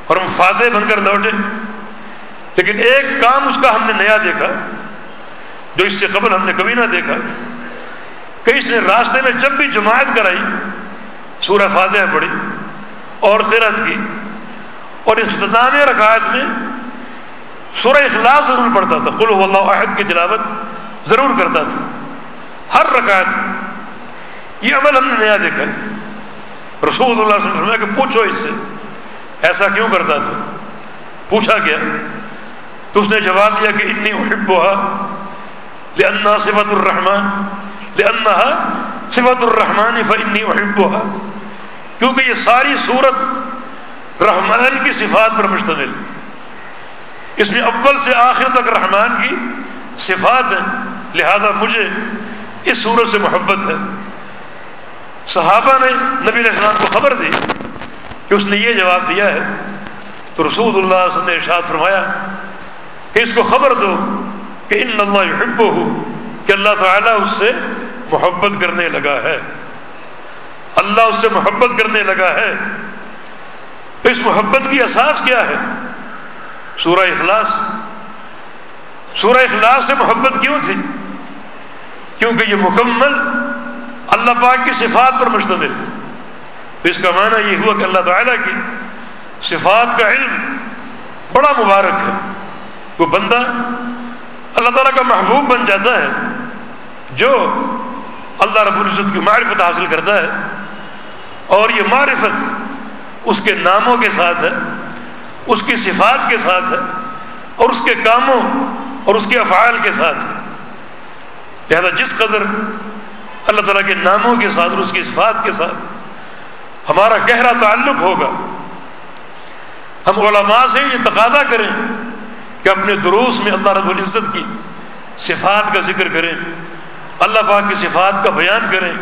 اور ہم فاتح بن کر لوٹے۔ لیکن ایک کام اس کا ہم نے نیا دیکھا، جو اس سے قبل ہم نے کبھی نہ دیکھا، کہ اس نے راستے میں جب بھی جماعت کرائی، سورہ فاتح پڑھی اور قرت کی۔ اور اختتام رکعت میں سورہ اخلاص ضرور پڑھتا تھا۔ قل اللہ عہد کی تلاوت ضرور کرتا تھا۔ ہر رکعت میں یہ عمل ہم نے نیا دیکھا ہے رسول اللہ صلی اللہ علیہ وسلم کہ پوچھو اس سے، ایسا کیوں کرتا تھا؟ پوچھا گیا۔ تو اس نے جواب دیا کہ انی احبوہا لأنها صفت الرحمن لأنها صفت الرحمن فإنی احبوہا کیونکہ یہ ساری صورت رحمان کی صفات پر مشتمل۔ اس میں اول سے آخر تک رحمان کی صفات ہیں۔ لہذا مجھے اس صورت سے محبت ہے۔ صحابہ نے نبی علیہ السلام کو خبر دی کہ اس نے یہ جواب دیا ہے۔ تو رسول اللہ صلی اللہ علیہ وسلم نے ارشاد فرمایا کہ اس کو خبر دو کہ ان اللہ یحبہ ہو کہ اللہ تعالیٰ اس سے محبت کرنے لگا ہے۔ اللہ اس سے محبت کرنے لگا ہے۔ تو اس محبت کی اساس کیا ہے؟ سورہ اخلاص۔ سورہ اخلاص سے محبت کیوں تھی؟ کیونکہ یہ مکمل اللہ پاک کی صفات پر مشتمل ہے۔ تو اس کا معنی یہ ہوا کہ اللہ تعالیٰ کی صفات کا علم بڑا مبارک ہے۔ وہ بندہ اللہ تعالیٰ کا محبوب بن جاتا ہے، جو اللہ رب العزت کی معرفت حاصل کرتا ہے اور یہ معرفت اس کے ناموں کے ساتھ ہے، اس کی صفات کے ساتھ ہے، اور اس کے کاموں اور اس کے افعال کے ساتھ ہے۔ لہذا جس قدر اللہ تعالیٰ کے ناموں کے ساتھ اور اس کی صفات کے ساتھ ہمارا گہرا تعلق ہوگا، ہم علماء سے یہ تقاضا کریں کہ اپنے دروس میں اللہ رب العزت کی صفات کا ذکر کریں، اللہ پاک کی صفات کا بیان کریں،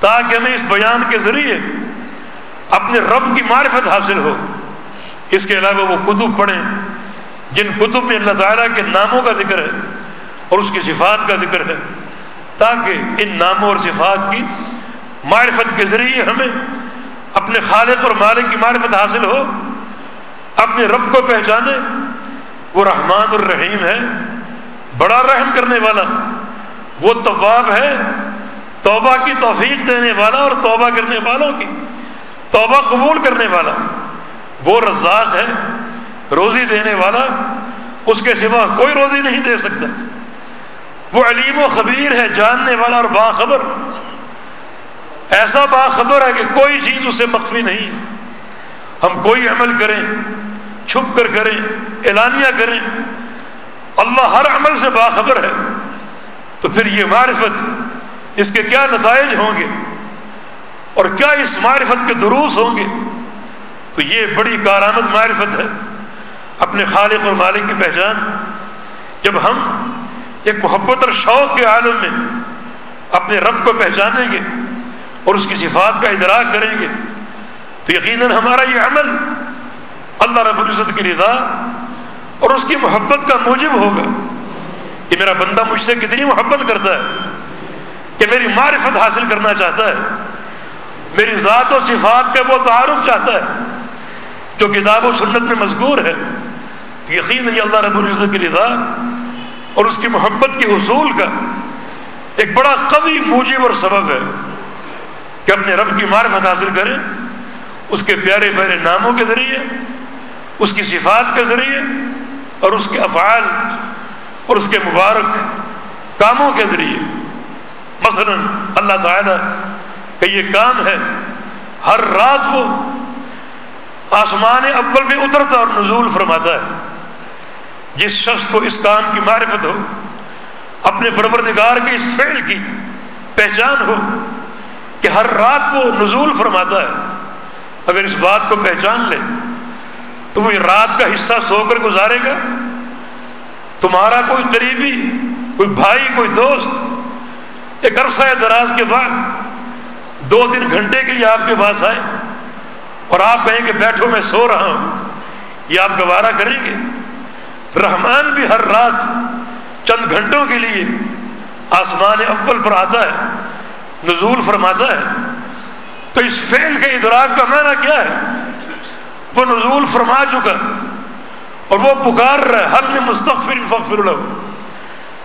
تاکہ ہمیں اس بیان کے ذریعے اپنے رب کی معرفت حاصل ہو۔ اس کے علاوہ وہ کتب پڑھیں، جن کتب میں اللہ تعالیٰ کے ناموں کا ذکر ہے اور اس کی صفات کا ذکر ہے، تاکہ ان ناموں اور صفات کی معرفت کے ذریعے ہمیں اپنے خالق اور مالک کی معرفت حاصل ہو۔ اپنے رب کو پہچانے، وہ رحمان الرحیم ہے، بڑا رحم کرنے والا، وہ طواب ہے، توبہ کی توفیق دینے والا اور توبہ کرنے والوں کی۔ توبہ قبول کرنے والا، وہ رزاق ہے، روزی دینے والا، اس کے سوا کوئی روزی نہیں دے سکتا۔ وہ علیم و خبیر ہے، جاننے والا اور باخبر۔ ایسا باخبر ہے کہ کوئی چیز اسے مخفی نہیں ہے۔ ہم کوئی عمل کریں، چھپ کر کریں، اعلانیہ کریں، اللہ ہر عمل سے باخبر ہے، تو پھر یہ معرفت اس کے کیا نتائج ہوں گے؟ اور کیا اس معرفت کے دروس ہوں گے؟ تو یہ بڑی کارآمد معرفت ہے اپنے خالق اور مالک کی پہچان۔ جب ہم ایک محبت اور شوق کے عالم میں اپنے رب کو پہچانیں گے اور اس کی صفات کا ادراک کریں گے، تو یقیناً ہمارا یہ عمل اللہ رب العزت کی رضا اور اس کی محبت کا موجب ہوگا۔ کہ میرا بندہ مجھ سے کتنی محبت کرتا ہے کہ میری معرفت حاصل کرنا چاہتا ہے۔ میری ذات و صفات کا وہ تعارف چاہتا ہے، جو کتاب و سنت میں مذکور ہے۔ یقین نہیں اللہ رب العزت کی رضا اور اس کی محبت کے حصول کا ایک بڑا قوی موجب اور سبب ہے کہ اپنے رب کی معرفت حاصل کریں اس کے پیارے پیارے ناموں کے ذریعے، اس کی صفات کے ذریعے اور اس کے افعال اور اس کے مبارک کاموں کے ذریعے۔ مثلا اللہ تعالیٰ کا یہ کام ہے۔ ہر رات وہ آسمان اول میں اترتا اور نزول فرماتا ہے۔ جس شخص کو اس کام کی معرفت ہو، اپنے پروردگار کے اس فعل کی پہچان ہو کہ ہر رات وہ نزول فرماتا ہے، اگر اس بات کو پہچان لے، تو وہ رات کا حصہ سو کر گزارے گا۔ تمہارا کوئی قریبی، کوئی بھائی، کوئی دوست ایک عرصہ دراز کے بعد دو تین گھنٹے کے لیے آپ کے پاس آئے اور آپ کہیں کہ بیٹھو میں سو رہا ہوں، یہ آپ گوارا کریں گے۔ رحمان بھی ہر رات چند گھنٹوں کے لیے آسمان اول پر آتا ہے، نزول فرماتا ہے۔ تو اس فعل کے ادراک کا معنی کیا ہے؟ وہ نزول فرما چکا اور وہ پکار رہا ہے حل میں مستقفر فخر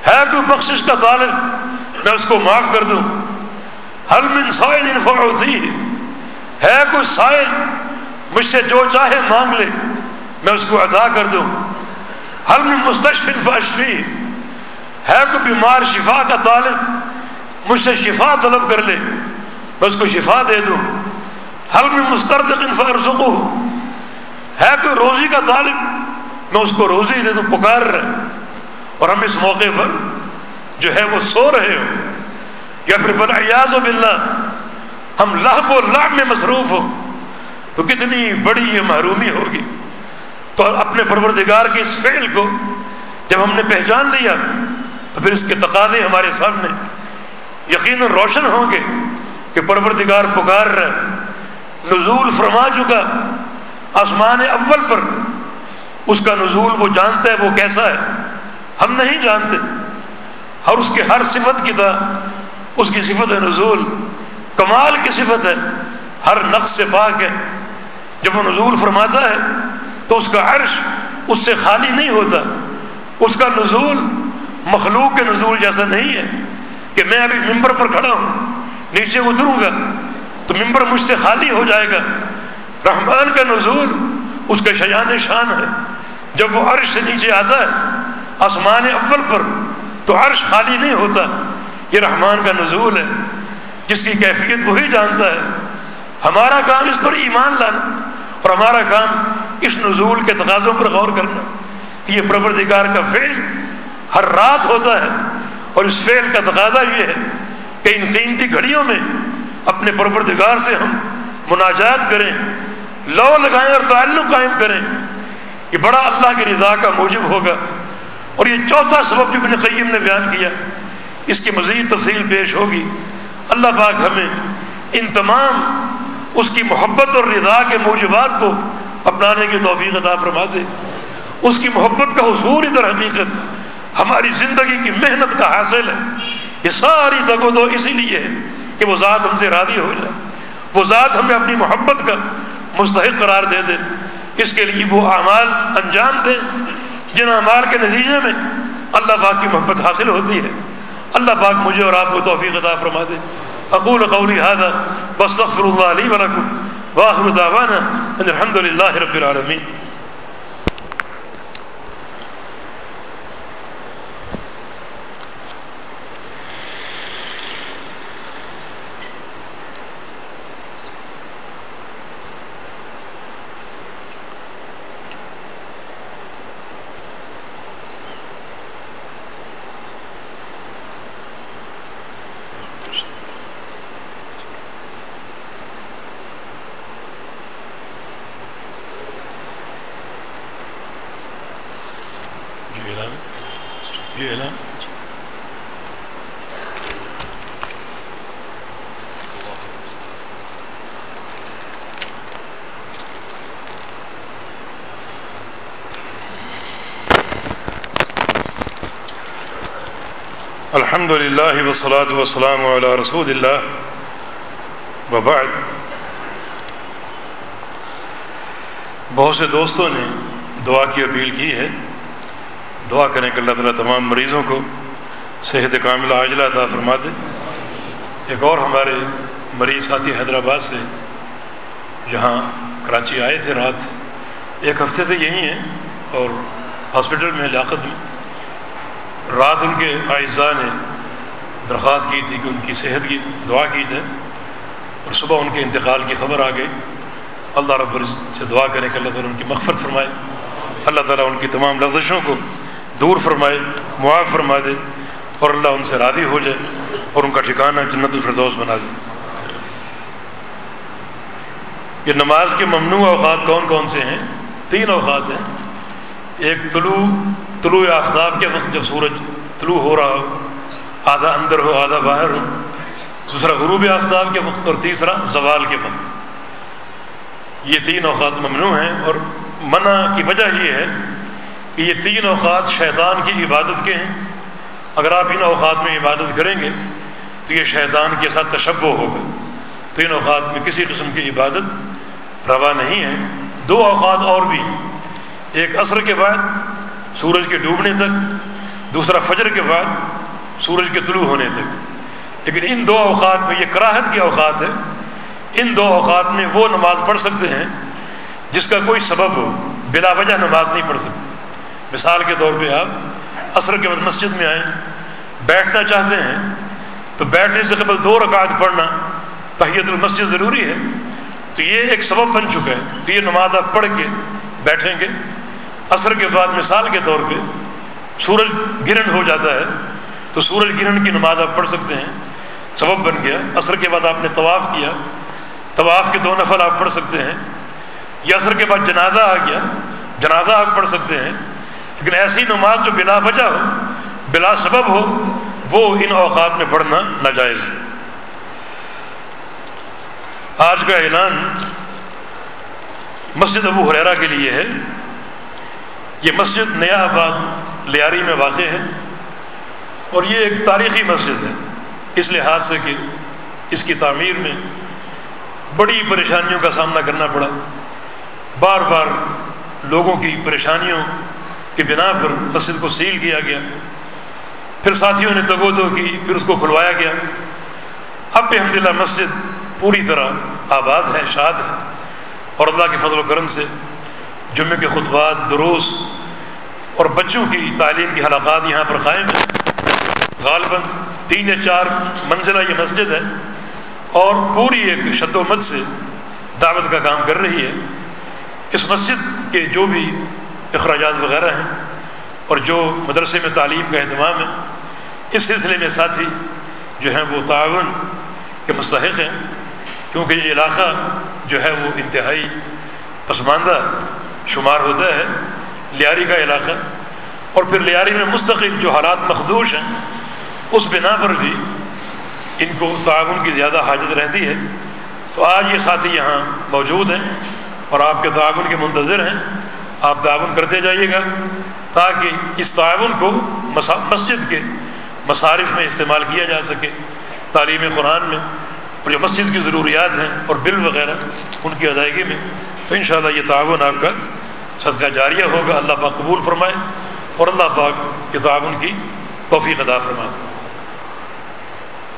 ہے کوئی بخشش کا طالب، میں اس کو معاف کر دوں۔ حل من سائل فوتی ہے کوئی سائل؟ مجھ سے جو چاہے مانگ لے۔ میں اس کو ادا کر دوں۔ حل میں مستشفن فاشفی ہے کوئی بیمار شفا کا طالب؟ مجھ سے شفا طلب کر لے۔ میں اس کو شفا دے دوں۔ حل میں مسترد فرزو ہے کوئی روزی کا طالب؟ میں اس کو روزی دے دوں، پکار رہے اور ہم اس موقع پر جو ہے وہ سو رہے ہو۔ یا پھر بلا ایاز و بلّہ ہم لہب و لعب میں مصروف ہو تو کتنی بڑی یہ محرومی ہوگی۔ تو اپنے پروردگار کے اس فعل کو جب ہم نے پہچان لیا، تو پھر اس کے تقاضے ہمارے سامنے یقیناً روشن ہوں گے کہ پروردگار پکار رہا نزول فرما چکا، آسمان اول پر۔ اس کا نزول وہ جانتا ہے وہ کیسا ہے، ہم نہیں جانتے۔ اور اس کے ہر صفت کی طرح اس کی صفت ہے نزول، کمال کی صفت ہے، ہر نقص سے پاک ہے۔ جب وہ نزول فرماتا ہے، تو اس کا عرش اس سے خالی نہیں ہوتا۔ اس کا نزول مخلوق کے نزول جیسا نہیں ہے۔ کہ میں ابھی ممبر پر کھڑا ہوں، نیچے اتروں گا، تو ممبر مجھ سے خالی ہو جائے گا۔ رحمان کا نزول اس کا شیان شان ہے۔ جب وہ عرش سے نیچے آتا ہے، آسمان اول پر، تو عرش خالی نہیں ہوتا۔ یہ رحمان کا نزول ہے، جس کی کیفیت وہی جانتا ہے۔ ہمارا کام اس پر ایمان لانا اور ہمارا کام اس نزول کے تقاضوں پر غور کرنا کہ یہ پروردگار کا فعل ہر رات ہوتا ہے اور اس فعل کا تقاضا یہ ہے کہ ان قیمتی گھڑیوں میں اپنے پروردگار سے ہم مناجات کریں، لو لگائیں اور تعلق قائم کریں۔ یہ بڑا اللہ کی رضا کا موجب ہوگا اور یہ چوتھا سبب جو ابن قیم نے بیان کیا اس کی مزید تفصیل پیش ہوگی۔ اللہ پاک ہمیں ان تمام اس کی محبت اور رضا کے موجبات کو اپنانے کی توفیق عطا فرما دے اس کی محبت کا حصول ادھر حقیقت ہماری زندگی کی محنت کا حاصل ہے۔ یہ ساری تگ و دو اسی لیے ہے کہ وہ ذات ہم سے راضی ہو جائے۔ وہ ذات ہمیں اپنی محبت کا مستحق قرار دے دے۔ اس کے لیے وہ اعمال انجام دے۔ جن اعمال کے نتیجے میں اللہ پاک کی محبت حاصل ہوتی ہے۔ اللہ پاک مجھے اور آپ کو توفیق عطا فرما دے۔ اقول قولی هذا واستغفر الله لي ولكم واخر دعوانا ان الحمد لله رب العالمين الحمد للہ وسلاۃ وسلام علیہ رسول اللہ وبعد. بہت سے دوستوں نے دعا کی، اپیل کی ہے۔ دعا کریں کہ اللہ تعالیٰ تمام مریضوں کو صحت کاملہ عاجلہ عطا فرما دے۔ ایک اور ہمارے مریض ساتھی حیدرآباد سے جہاں کراچی آئے تھے رات۔ ایک ہفتے سے یہی ہیں اور ہاسپٹل میں لیاقت میں۔ رات ان کے اعزاء نے درخواست کی تھی کہ ان کی صحت کی دعا کی جائے اور صبح ان کے انتقال کی خبر آ گئی۔ اللہ رب سے دعا کریں کہ اللہ تعالیٰ ان کی مغفرت فرمائے۔ اللہ تعالیٰ ان کی تمام لفزشوں کو دور فرمائے، معاف فرما دے اور اللہ ان سے راضی ہو جائے اور ان کا ٹھکانہ جنت الفردوس بنا دے۔ یہ نماز کے ممنوع اوقات کون کون سے ہیں؟ تین اوقات ہیں۔ ایک طلوع طلوع آفتاب کے وقت جب سورج طلوع ہو رہا ہو۔ آدھا اندر ہو، آدھا باہر ہو۔ دوسرا غروب آفتاب کے وقت اور تیسرا زوال کے وقت۔ یہ تین اوقات ممنوع ہیں اور منع کی وجہ یہ ہے کہ یہ تین اوقات شیطان کی عبادت کے ہیں۔ اگر آپ ان اوقات میں عبادت کریں گے تو یہ شیطان کے ساتھ تشبہ ہوگا۔ تو ان اوقات میں کسی قسم کی عبادت روا نہیں ہے۔ دو اوقات اور بھی ہیں۔ ایک عصر کے بعد سورج کے ڈوبنے تک، دوسرا فجر کے بعد سورج کے طلوع ہونے تک۔ لیکن ان دو اوقات میں یہ کراہت کے اوقات ہے۔ ان دو اوقات میں وہ نماز پڑھ سکتے ہیں جس کا کوئی سبب ہو بلا وجہ نماز نہیں پڑھ سکتے۔ مثال کے طور پہ آپ عصر کے بعد مسجد میں آئیں، بیٹھنا چاہتے ہیں، تو بیٹھنے سے قبل دو رکعت پڑھنا تحیت المسجد ضروری ہے۔ تو یہ ایک سبب بن چکا ہے تو یہ نماز آپ پڑھ کے بیٹھیں گے۔ عصر کے بعد مثال کے طور پہ سورج گرہن ہو جاتا ہے۔ تو سورج گرہن کی نماز آپ پڑھ سکتے ہیں، سبب بن گیا۔ عصر کے بعد آپ نے طواف کیا۔ طواف کے دو نفل آپ پڑھ سکتے ہیں۔ یا عصر کے بعد جنازہ آ گیا۔ جنازہ آپ پڑھ سکتے ہیں۔ لیکن ایسی نماز جو بلا وجہ ہو، بلا سبب ہو، وہ ان اوقات میں پڑھنا ناجائز ہے۔ آج کا اعلان مسجد ابو حریرا کے لیے ہے۔ یہ مسجد نیا آباد لیاری میں واقع ہے۔ اور یہ ایک تاریخی مسجد ہے۔ اس لحاظ سے کہ اس کی تعمیر میں بڑی پریشانیوں کا سامنا کرنا پڑا۔ بار بار لوگوں کی پریشانیوں کی بنا پر مسجد کو سیل کیا گیا۔ پھر ساتھیوں نے تگو دو کی، پھر اس کو کھلوایا گیا۔ اب الحمد للہ مسجد پوری طرح آباد ہے، شاد ہے۔ اور اللہ کے فضل و کرم سے جمعے کے خطبات، دروس اور بچوں کی تعلیم کی حلقات یہاں پر قائم ہیں۔ غالباً تین یا چار منزلہ یہ مسجد ہے اور پوری ایک شد و مت سے دعوت کا کام کر رہی ہے۔ اس مسجد کے جو بھی اخراجات وغیرہ ہیں اور جو مدرسے میں تعلیم کا اہتمام ہے، اس سلسلے میں ساتھی جو ہیں وہ تعاون کے مستحق ہیں، کیونکہ یہ علاقہ جو ہے وہ انتہائی پسماندہ شمار ہوتا ہے، لیاری کا علاقہ۔ اور پھر لیاری میں مستقل جو حالات مخدوش ہیں اس بنا پر بھی ان کو تعاون کی زیادہ حاجت رہتی ہے۔ تو آج یہ ساتھی یہاں موجود ہیں اور آپ کے تعاون کے منتظر ہیں۔ آپ تعاون کرتے جائیے گا تاکہ اس تعاون کو مسجد کے مصارف میں استعمال کیا جا سکے۔ تعلیم قرآن میں اور جو مسجد کی ضروریات ہیں اور بل وغیرہ ان کی ادائیگی میں۔ تو انشاءاللہ یہ تعاون آپ کا صدقہ جاریہ ہوگا۔ اللہ پاک قبول فرمائے اور اللہ پاک کے تعاون کی توفیق ادا فرما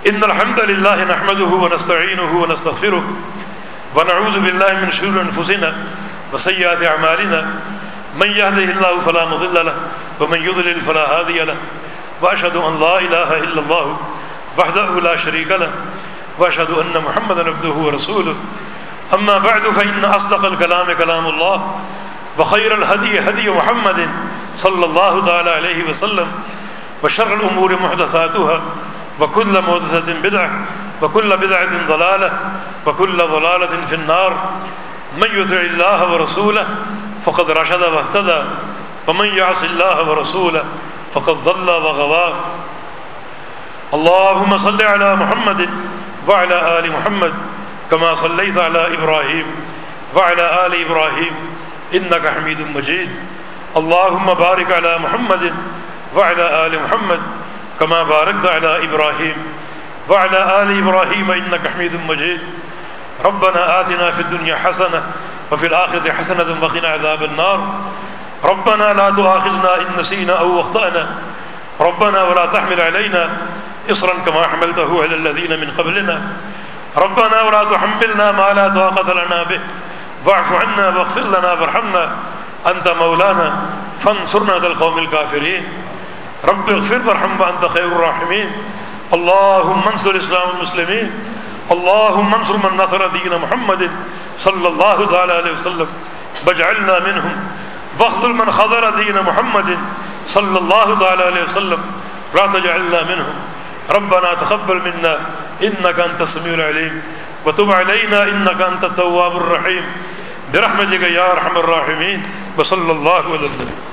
ان الحمد لله نحمده ونستعينه ونستغفره ونعوذ بالله من شرور انفسنا وسيئات اعمالنا من يهده الله فلا مضل له ومن يضلل فلا هادي له. واشهد ان لا اله الا الله وحده لا شريك له. واشهد ان محمدا عبده ورسوله. اما بعد فان اصدق الكلام كلام الله وخير الهدي هدي محمد صلى الله تعالى عليه وسلم وشر الامور محدثاتها وكل محدثة بدعة، وكل بدعة ضلالة، وكل ضلالة في النار. من يطع الله ورسوله فقد رشد واهتدى، ومن يعص الله ورسوله فقد ضل وغوى. اللهم صل على محمد وعلى آل محمد كما صليت على إبراهيم وعلى آل إبراهيم، إنك حميد مجيد. اللهم بارك على محمد وعلى آل محمد كما باركت على إبراهيم وعلى آل إبراهيم إنك حميد مجيد. ربنا آتنا في الدنيا حسنة وفي الآخرة حسنة وقنا عذاب النار. ربنا لا تؤاخذنا إن نسينا أو أخطأنا. ربنا ولا تحمل علينا إصرا كما حملته على الذين من قبلنا. ربنا ولا تحملنا ما لا طاقة لنا به. واعف عنا واغفر لنا وارحمنا. أنت مولانا، فانصرنا على القوم الكافرين. رب اغفر وارحم وانت خير الراحمين. اللهم انصر الاسلام والمسلمين. اللهم انصر من نصر دين محمد صلى الله تعالى عليه وسلم. واجعلنا منهم. واخذل من خذل دين محمد صلى الله تعالى عليه وسلم. لا تجعلنا منهم. ربنا تقبل منا. انك انت السميع العليم. وتب علينا. انك انت التواب الرحيم. برحمتك يا ارحم الراحمين. وصلى الله على النبي.